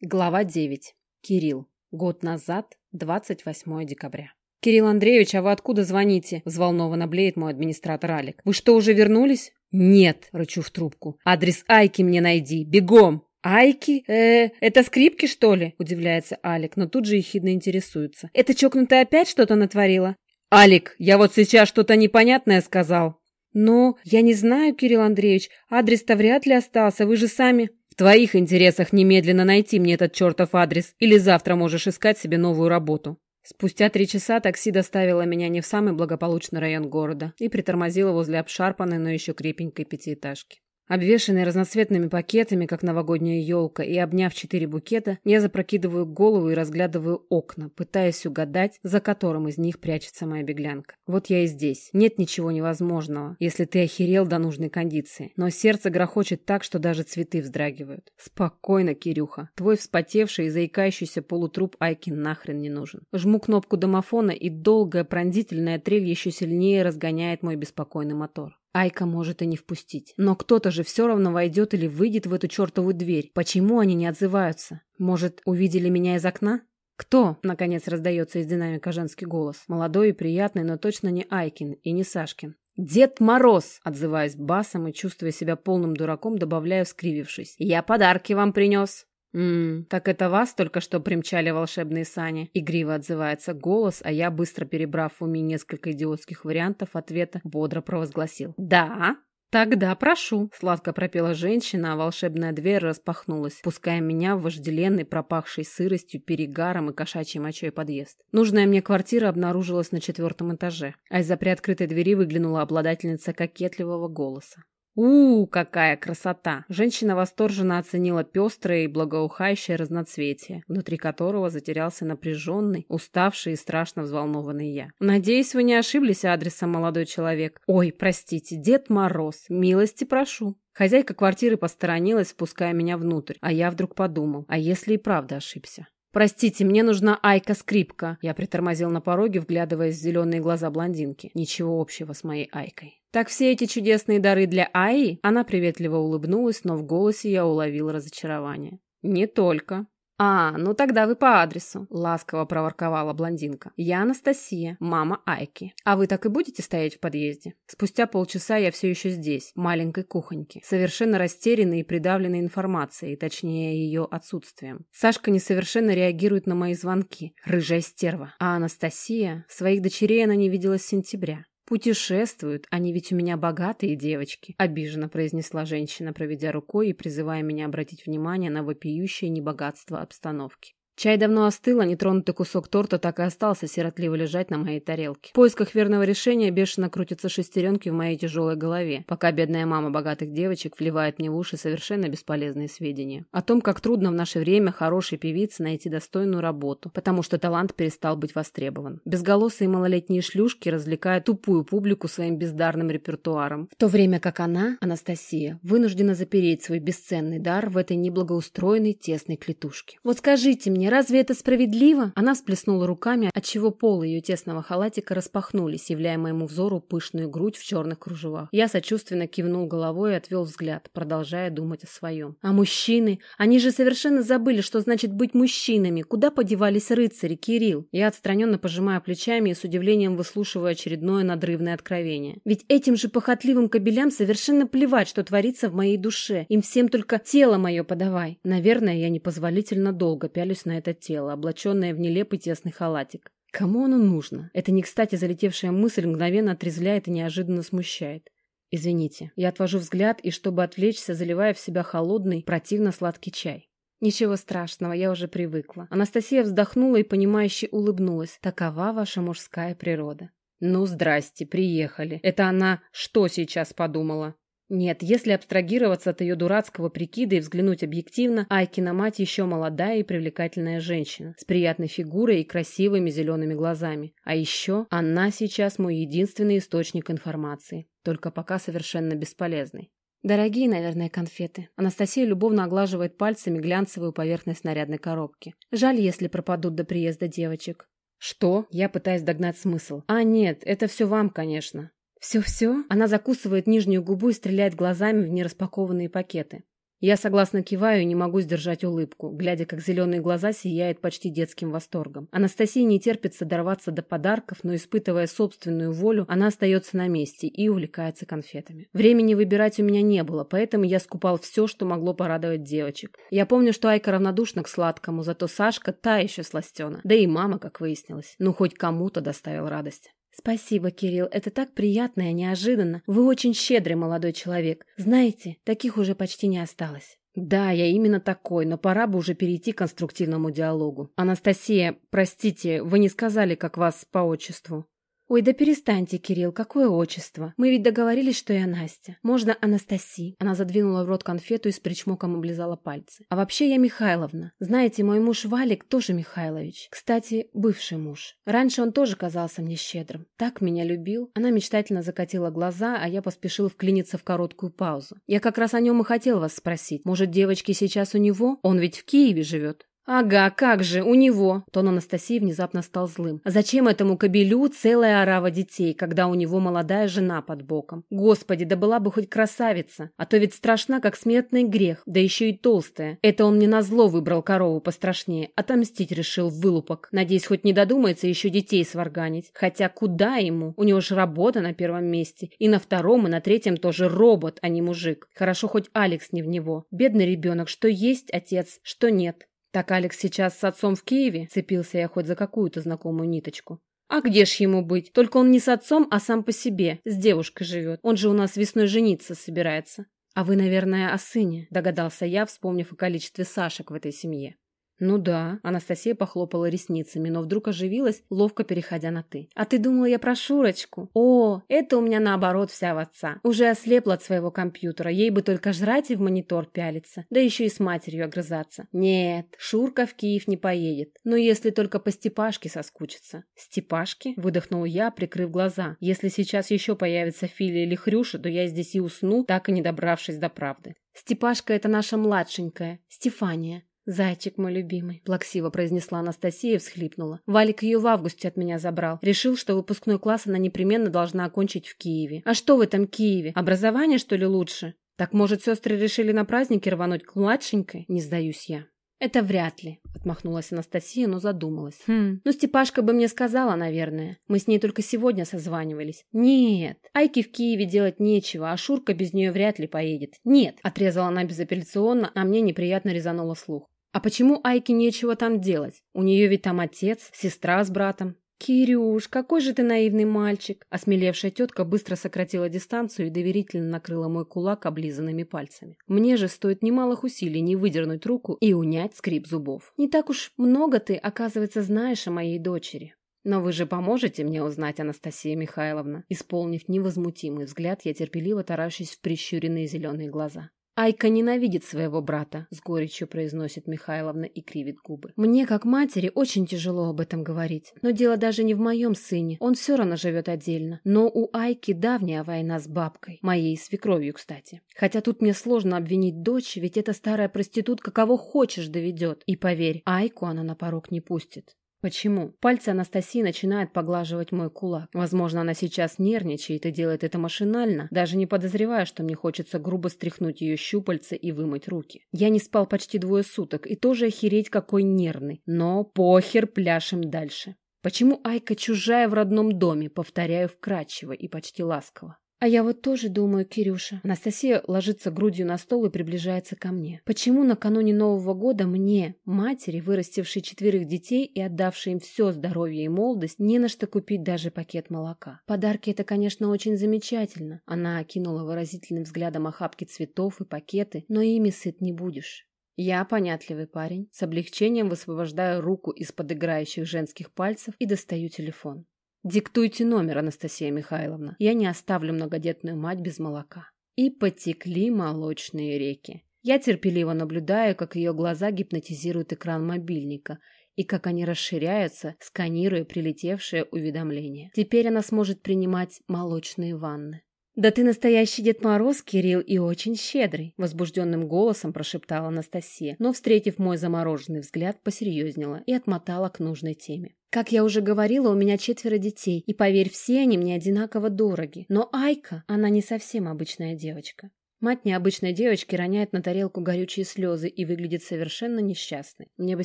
Глава 9. Кирилл. Год назад, 28 декабря. «Кирилл Андреевич, а вы откуда звоните?» – взволнованно блеет мой администратор Алик. «Вы что, уже вернулись?» «Нет», – рычу в трубку. «Адрес Айки мне найди. Бегом!» «Айки? Э, это скрипки, что ли?» – удивляется Алик, но тут же ехидно интересуется. «Это чокнутая опять что-то натворила?» «Алик, я вот сейчас что-то непонятное сказал». «Но я не знаю, Кирилл Андреевич, адрес-то вряд ли остался, вы же сами...» твоих интересах немедленно найти мне этот чертов адрес, или завтра можешь искать себе новую работу». Спустя три часа такси доставило меня не в самый благополучный район города и притормозило возле обшарпанной, но еще крепенькой пятиэтажки. Обвешанный разноцветными пакетами, как новогодняя елка, и обняв четыре букета, я запрокидываю голову и разглядываю окна, пытаясь угадать, за которым из них прячется моя беглянка. Вот я и здесь. Нет ничего невозможного, если ты охерел до нужной кондиции. Но сердце грохочет так, что даже цветы вздрагивают. Спокойно, Кирюха. Твой вспотевший и заикающийся полутруп Айки нахрен не нужен. Жму кнопку домофона, и долгая пронзительная трель еще сильнее разгоняет мой беспокойный мотор. Айка может и не впустить. Но кто-то же все равно войдет или выйдет в эту чертову дверь. Почему они не отзываются? Может, увидели меня из окна? «Кто?» — наконец раздается из динамика женский голос. Молодой и приятный, но точно не Айкин и не Сашкин. «Дед Мороз!» — отзываясь басом и чувствуя себя полным дураком, добавляю, скривившись. «Я подарки вам принес!» «Ммм, так это вас только что примчали волшебные сани?» Игриво отзывается голос, а я, быстро перебрав в уме несколько идиотских вариантов ответа, бодро провозгласил. «Да?» «Тогда прошу», — сладко пропела женщина, а волшебная дверь распахнулась, пуская меня в вожделенный, пропахший сыростью, перегаром и кошачьей мочой подъезд. Нужная мне квартира обнаружилась на четвертом этаже, а из-за приоткрытой двери выглянула обладательница кокетливого голоса у, какая красота! Женщина восторженно оценила пестрое и благоухающее разноцветие, внутри которого затерялся напряженный, уставший и страшно взволнованный я. Надеюсь, вы не ошиблись адресом, молодой человек. Ой, простите, Дед Мороз, милости прошу. Хозяйка квартиры посторонилась, впуская меня внутрь, а я вдруг подумал, а если и правда ошибся? «Простите, мне нужна Айка-скрипка». Я притормозил на пороге, вглядываясь в зеленые глаза блондинки. Ничего общего с моей Айкой. «Так все эти чудесные дары для Аи?» Она приветливо улыбнулась, но в голосе я уловил разочарование. «Не только». «А, ну тогда вы по адресу», — ласково проворковала блондинка. «Я Анастасия, мама Айки. А вы так и будете стоять в подъезде?» Спустя полчаса я все еще здесь, в маленькой кухоньке, совершенно растерянной и придавленной информацией, точнее ее отсутствием. Сашка несовершенно реагирует на мои звонки. Рыжая стерва. А Анастасия? Своих дочерей она не видела с сентября. «Путешествуют, они ведь у меня богатые девочки», — обиженно произнесла женщина, проведя рукой и призывая меня обратить внимание на вопиющее небогатство обстановки. Чай давно остыл, а нетронутый кусок торта так и остался сиротливо лежать на моей тарелке. В поисках верного решения бешено крутятся шестеренки в моей тяжелой голове, пока бедная мама богатых девочек вливает мне в уши совершенно бесполезные сведения. О том, как трудно в наше время хорошей певице найти достойную работу, потому что талант перестал быть востребован. Безголосые малолетние шлюшки развлекают тупую публику своим бездарным репертуаром, в то время как она, Анастасия, вынуждена запереть свой бесценный дар в этой неблагоустроенной тесной клетушке. Вот скажите мне, разве это справедливо?» Она всплеснула руками, отчего полы ее тесного халатика распахнулись, являя моему взору пышную грудь в черных кружевах. Я сочувственно кивнул головой и отвел взгляд, продолжая думать о своем. «А мужчины? Они же совершенно забыли, что значит быть мужчинами. Куда подевались рыцари, Кирилл?» Я отстраненно пожимаю плечами и с удивлением выслушиваю очередное надрывное откровение. Ведь этим же похотливым кобелям совершенно плевать, что творится в моей душе. Им всем только тело мое подавай. Наверное, я непозволительно долго пялюсь на это тело, облаченное в нелепый тесный халатик. Кому оно нужно? Эта не кстати залетевшая мысль мгновенно отрезвляет и неожиданно смущает. Извините, я отвожу взгляд и, чтобы отвлечься, заливаю в себя холодный, противно-сладкий чай. Ничего страшного, я уже привыкла. Анастасия вздохнула и, понимающе улыбнулась. Такова ваша мужская природа. Ну, здрасте, приехали. Это она что сейчас подумала? Нет, если абстрагироваться от ее дурацкого прикида и взглянуть объективно, Айкина мать еще молодая и привлекательная женщина, с приятной фигурой и красивыми зелеными глазами. А еще она сейчас мой единственный источник информации, только пока совершенно бесполезный. Дорогие, наверное, конфеты. Анастасия любовно оглаживает пальцами глянцевую поверхность нарядной коробки. Жаль, если пропадут до приезда девочек. Что? Я пытаюсь догнать смысл. А нет, это все вам, конечно. «Все-все?» Она закусывает нижнюю губу и стреляет глазами в нераспакованные пакеты. Я согласно киваю и не могу сдержать улыбку, глядя, как зеленые глаза сияют почти детским восторгом. Анастасии не терпится дорваться до подарков, но, испытывая собственную волю, она остается на месте и увлекается конфетами. Времени выбирать у меня не было, поэтому я скупал все, что могло порадовать девочек. Я помню, что Айка равнодушна к сладкому, зато Сашка та еще сластена. Да и мама, как выяснилось. Ну, хоть кому-то доставил радость. «Спасибо, Кирилл, это так приятно и неожиданно. Вы очень щедрый молодой человек. Знаете, таких уже почти не осталось». «Да, я именно такой, но пора бы уже перейти к конструктивному диалогу. Анастасия, простите, вы не сказали, как вас по отчеству?» «Ой, да перестаньте, Кирилл, какое отчество? Мы ведь договорились, что я Настя. Можно Анастасии». Она задвинула в рот конфету и с причмоком облизала пальцы. «А вообще я Михайловна. Знаете, мой муж Валик тоже Михайлович. Кстати, бывший муж. Раньше он тоже казался мне щедрым. Так меня любил». Она мечтательно закатила глаза, а я поспешил вклиниться в короткую паузу. «Я как раз о нем и хотел вас спросить. Может, девочки сейчас у него? Он ведь в Киеве живет». «Ага, как же, у него!» Тон Анастасии внезапно стал злым. «А зачем этому кобелю целая орава детей, когда у него молодая жена под боком? Господи, да была бы хоть красавица! А то ведь страшна, как смертный грех, да еще и толстая. Это он мне назло выбрал корову пострашнее. Отомстить решил вылупок. Надеюсь, хоть не додумается еще детей сварганить. Хотя куда ему? У него же работа на первом месте. И на втором, и на третьем тоже робот, а не мужик. Хорошо, хоть Алекс не в него. Бедный ребенок, что есть отец, что нет. «Так Алекс сейчас с отцом в Киеве?» Цепился я хоть за какую-то знакомую ниточку. «А где ж ему быть? Только он не с отцом, а сам по себе. С девушкой живет. Он же у нас весной жениться собирается». «А вы, наверное, о сыне», — догадался я, вспомнив о количестве Сашек в этой семье. «Ну да», — Анастасия похлопала ресницами, но вдруг оживилась, ловко переходя на «ты». «А ты думала, я про Шурочку? О, это у меня наоборот вся в отца. Уже ослепла от своего компьютера, ей бы только жрать и в монитор пялиться, да еще и с матерью огрызаться. Нет, Шурка в Киев не поедет, но если только по Степашке соскучится». «Степашке?» — выдохнул я, прикрыв глаза. «Если сейчас еще появится Филя или Хрюша, то я здесь и усну, так и не добравшись до правды». «Степашка — это наша младшенькая, Стефания. «Зайчик мой любимый», — плаксиво произнесла Анастасия и всхлипнула. «Валик ее в августе от меня забрал. Решил, что выпускной класс она непременно должна окончить в Киеве. А что в этом Киеве? Образование, что ли, лучше? Так, может, сестры решили на празднике рвануть к младшенькой? Не сдаюсь я». «Это вряд ли», — отмахнулась Анастасия, но задумалась. «Хм, ну Степашка бы мне сказала, наверное. Мы с ней только сегодня созванивались». «Нет, Айки в Киеве делать нечего, а Шурка без нее вряд ли поедет». «Нет», — отрезала она безапелляционно, а мне неприятно резануло слух. А почему Айке нечего там делать? У нее ведь там отец, сестра с братом. «Кирюш, какой же ты наивный мальчик!» Осмелевшая тетка быстро сократила дистанцию и доверительно накрыла мой кулак облизанными пальцами. Мне же стоит немалых усилий не выдернуть руку и унять скрип зубов. «Не так уж много ты, оказывается, знаешь о моей дочери». «Но вы же поможете мне узнать, Анастасия Михайловна?» Исполнив невозмутимый взгляд, я терпеливо таращусь в прищуренные зеленые глаза. «Айка ненавидит своего брата», — с горечью произносит Михайловна и кривит губы. «Мне, как матери, очень тяжело об этом говорить. Но дело даже не в моем сыне. Он все равно живет отдельно. Но у Айки давняя война с бабкой. Моей свекровью, кстати. Хотя тут мне сложно обвинить дочь, ведь эта старая проститутка кого хочешь доведет. И поверь, Айку она на порог не пустит. Почему? Пальцы Анастасии начинают поглаживать мой кулак. Возможно, она сейчас нервничает и делает это машинально, даже не подозревая, что мне хочется грубо стряхнуть ее щупальца и вымыть руки. Я не спал почти двое суток и тоже охереть какой нервный. Но похер, пляшем дальше. Почему Айка чужая в родном доме? Повторяю вкрадчиво и почти ласково. А я вот тоже думаю, Кирюша. Анастасия ложится грудью на стол и приближается ко мне. Почему накануне Нового года мне, матери, вырастившей четверых детей и отдавшей им все здоровье и молодость, не на что купить даже пакет молока? Подарки это, конечно, очень замечательно. Она окинула выразительным взглядом охапки цветов и пакеты, но ими сыт не будешь. Я понятливый парень. С облегчением высвобождаю руку из-под играющих женских пальцев и достаю телефон. Диктуйте номер, Анастасия Михайловна. Я не оставлю многодетную мать без молока. И потекли молочные реки. Я терпеливо наблюдаю, как ее глаза гипнотизируют экран мобильника и как они расширяются, сканируя прилетевшее уведомление. Теперь она сможет принимать молочные ванны. «Да ты настоящий Дед Мороз, Кирилл, и очень щедрый!» Возбужденным голосом прошептала Анастасия, но, встретив мой замороженный взгляд, посерьезнела и отмотала к нужной теме. «Как я уже говорила, у меня четверо детей, и, поверь, все они мне одинаково дороги. Но Айка, она не совсем обычная девочка. Мать необычной девочки роняет на тарелку горючие слезы и выглядит совершенно несчастной. Мне бы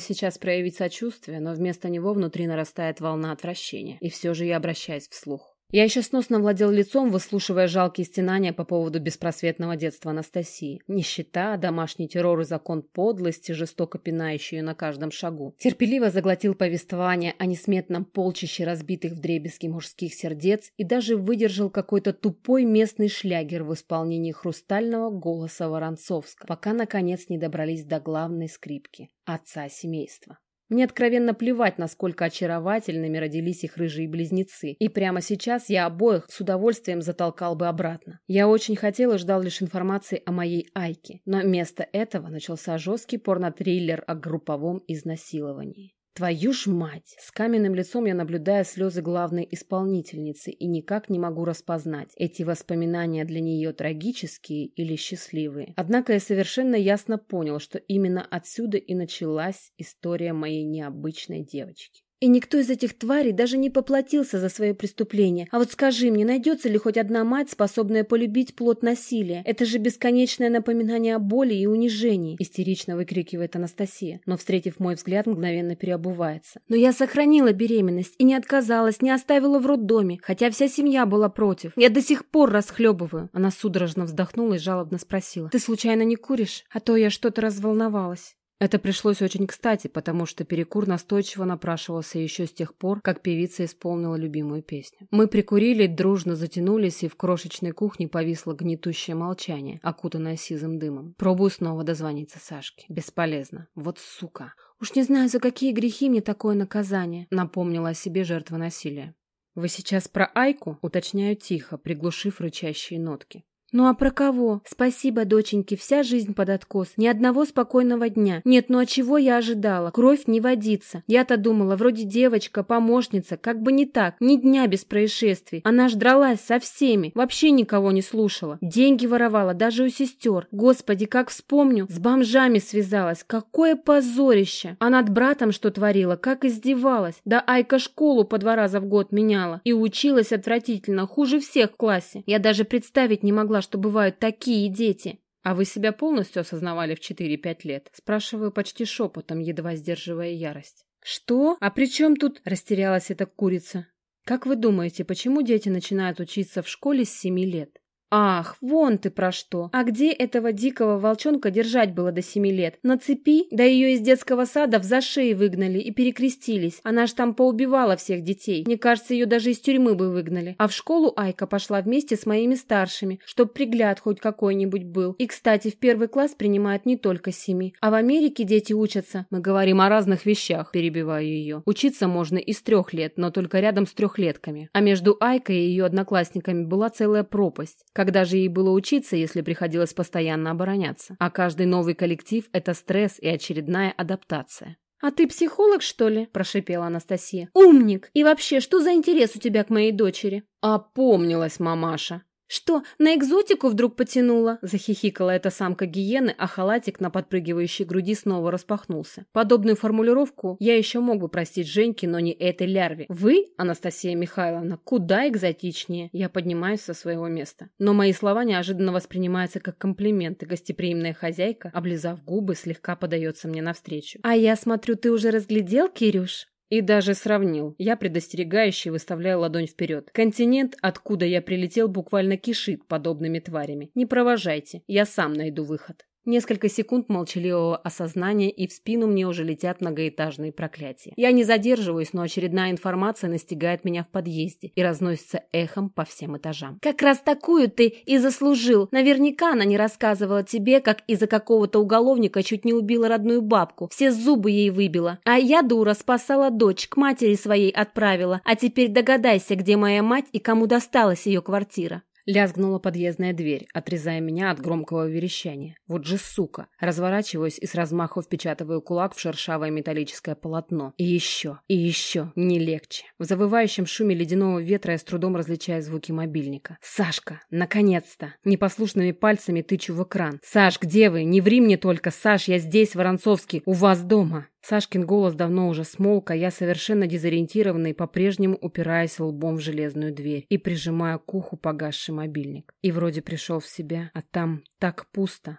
сейчас проявить сочувствие, но вместо него внутри нарастает волна отвращения. И все же я обращаюсь вслух. Я еще сносно владел лицом, выслушивая жалкие стенания по поводу беспросветного детства Анастасии. Нищета, домашний террор и закон подлости, жестоко пинающий ее на каждом шагу. Терпеливо заглотил повествование о несметном полчище разбитых вдребезги мужских сердец и даже выдержал какой-то тупой местный шлягер в исполнении хрустального голоса Воронцовска, пока, наконец, не добрались до главной скрипки – отца семейства. Мне откровенно плевать, насколько очаровательными родились их рыжие близнецы. И прямо сейчас я обоих с удовольствием затолкал бы обратно. Я очень хотел и ждал лишь информации о моей Айке. Но вместо этого начался жесткий порнотриллер о групповом изнасиловании. Твою ж мать! С каменным лицом я наблюдаю слезы главной исполнительницы и никак не могу распознать, эти воспоминания для нее трагические или счастливые. Однако я совершенно ясно понял, что именно отсюда и началась история моей необычной девочки. И никто из этих тварей даже не поплатился за свое преступление. А вот скажи мне, найдется ли хоть одна мать, способная полюбить плод насилия? Это же бесконечное напоминание о боли и унижении, истерично выкрикивает Анастасия, но, встретив мой взгляд, мгновенно переобувается. Но я сохранила беременность и не отказалась, не оставила в роддоме, хотя вся семья была против. Я до сих пор расхлебываю. Она судорожно вздохнула и жалобно спросила. Ты случайно не куришь? А то я что-то разволновалась. Это пришлось очень кстати, потому что перекур настойчиво напрашивался еще с тех пор, как певица исполнила любимую песню. Мы прикурили, дружно затянулись, и в крошечной кухне повисло гнетущее молчание, окутанное сизым дымом. Пробую снова дозвониться Сашке. Бесполезно. Вот сука. Уж не знаю, за какие грехи мне такое наказание, напомнила о себе жертва насилия. «Вы сейчас про Айку?» — уточняю тихо, приглушив рычащие нотки. Ну а про кого? Спасибо, доченьки, вся жизнь под откос. Ни одного спокойного дня. Нет, ну а чего я ожидала? Кровь не водится. Я-то думала, вроде девочка, помощница, как бы не так. Ни дня без происшествий. Она ж дралась со всеми. Вообще никого не слушала. Деньги воровала, даже у сестер. Господи, как вспомню. С бомжами связалась. Какое позорище. А над братом что творила, как издевалась. Да Айка школу по два раза в год меняла. И училась отвратительно, хуже всех в классе. Я даже представить не могла, что бывают такие дети. А вы себя полностью осознавали в 4-5 лет? Спрашиваю почти шепотом, едва сдерживая ярость. Что? А при чем тут растерялась эта курица? Как вы думаете, почему дети начинают учиться в школе с 7 лет? Ах, вон ты про что. А где этого дикого волчонка держать было до семи лет? На цепи? Да ее из детского сада в зашеи выгнали и перекрестились. Она ж там поубивала всех детей. Мне кажется, ее даже из тюрьмы бы выгнали. А в школу Айка пошла вместе с моими старшими, чтоб пригляд хоть какой-нибудь был. И, кстати, в первый класс принимают не только семи. А в Америке дети учатся. Мы говорим о разных вещах, перебиваю ее. Учиться можно и с трех лет, но только рядом с трехлетками. А между Айкой и ее одноклассниками была целая пропасть. Когда же ей было учиться, если приходилось постоянно обороняться? А каждый новый коллектив – это стресс и очередная адаптация. «А ты психолог, что ли?» – прошипела Анастасия. «Умник! И вообще, что за интерес у тебя к моей дочери?» «Опомнилась мамаша!» «Что, на экзотику вдруг потянула?» – захихикала эта самка гиены, а халатик на подпрыгивающей груди снова распахнулся. Подобную формулировку я еще мог бы простить Женьке, но не этой лярве. «Вы, Анастасия Михайловна, куда экзотичнее?» Я поднимаюсь со своего места. Но мои слова неожиданно воспринимаются как комплимент, и гостеприимная хозяйка, облизав губы, слегка подается мне навстречу. «А я смотрю, ты уже разглядел, Кирюш?» И даже сравнил. Я предостерегающе выставляю ладонь вперед. Континент, откуда я прилетел, буквально кишит подобными тварями. Не провожайте, я сам найду выход. Несколько секунд молчаливого осознания, и в спину мне уже летят многоэтажные проклятия. Я не задерживаюсь, но очередная информация настигает меня в подъезде и разносится эхом по всем этажам. «Как раз такую ты и заслужил. Наверняка она не рассказывала тебе, как из-за какого-то уголовника чуть не убила родную бабку. Все зубы ей выбила. А я, дура, спасала дочь, к матери своей отправила. А теперь догадайся, где моя мать и кому досталась ее квартира». Лязгнула подъездная дверь, отрезая меня от громкого верещания. Вот же сука! Разворачиваюсь и с размаху впечатываю кулак в шершавое металлическое полотно. И еще, и еще, не легче. В завывающем шуме ледяного ветра я с трудом различаю звуки мобильника. «Сашка! Наконец-то!» Непослушными пальцами тычу в экран. «Саш, где вы? Не ври мне только! Саш, я здесь, Воронцовский, у вас дома!» Сашкин голос давно уже смолк, а я совершенно дезориентированный, по-прежнему упираясь лбом в железную дверь и прижимая к уху погасший мобильник. И вроде пришел в себя, а там так пусто.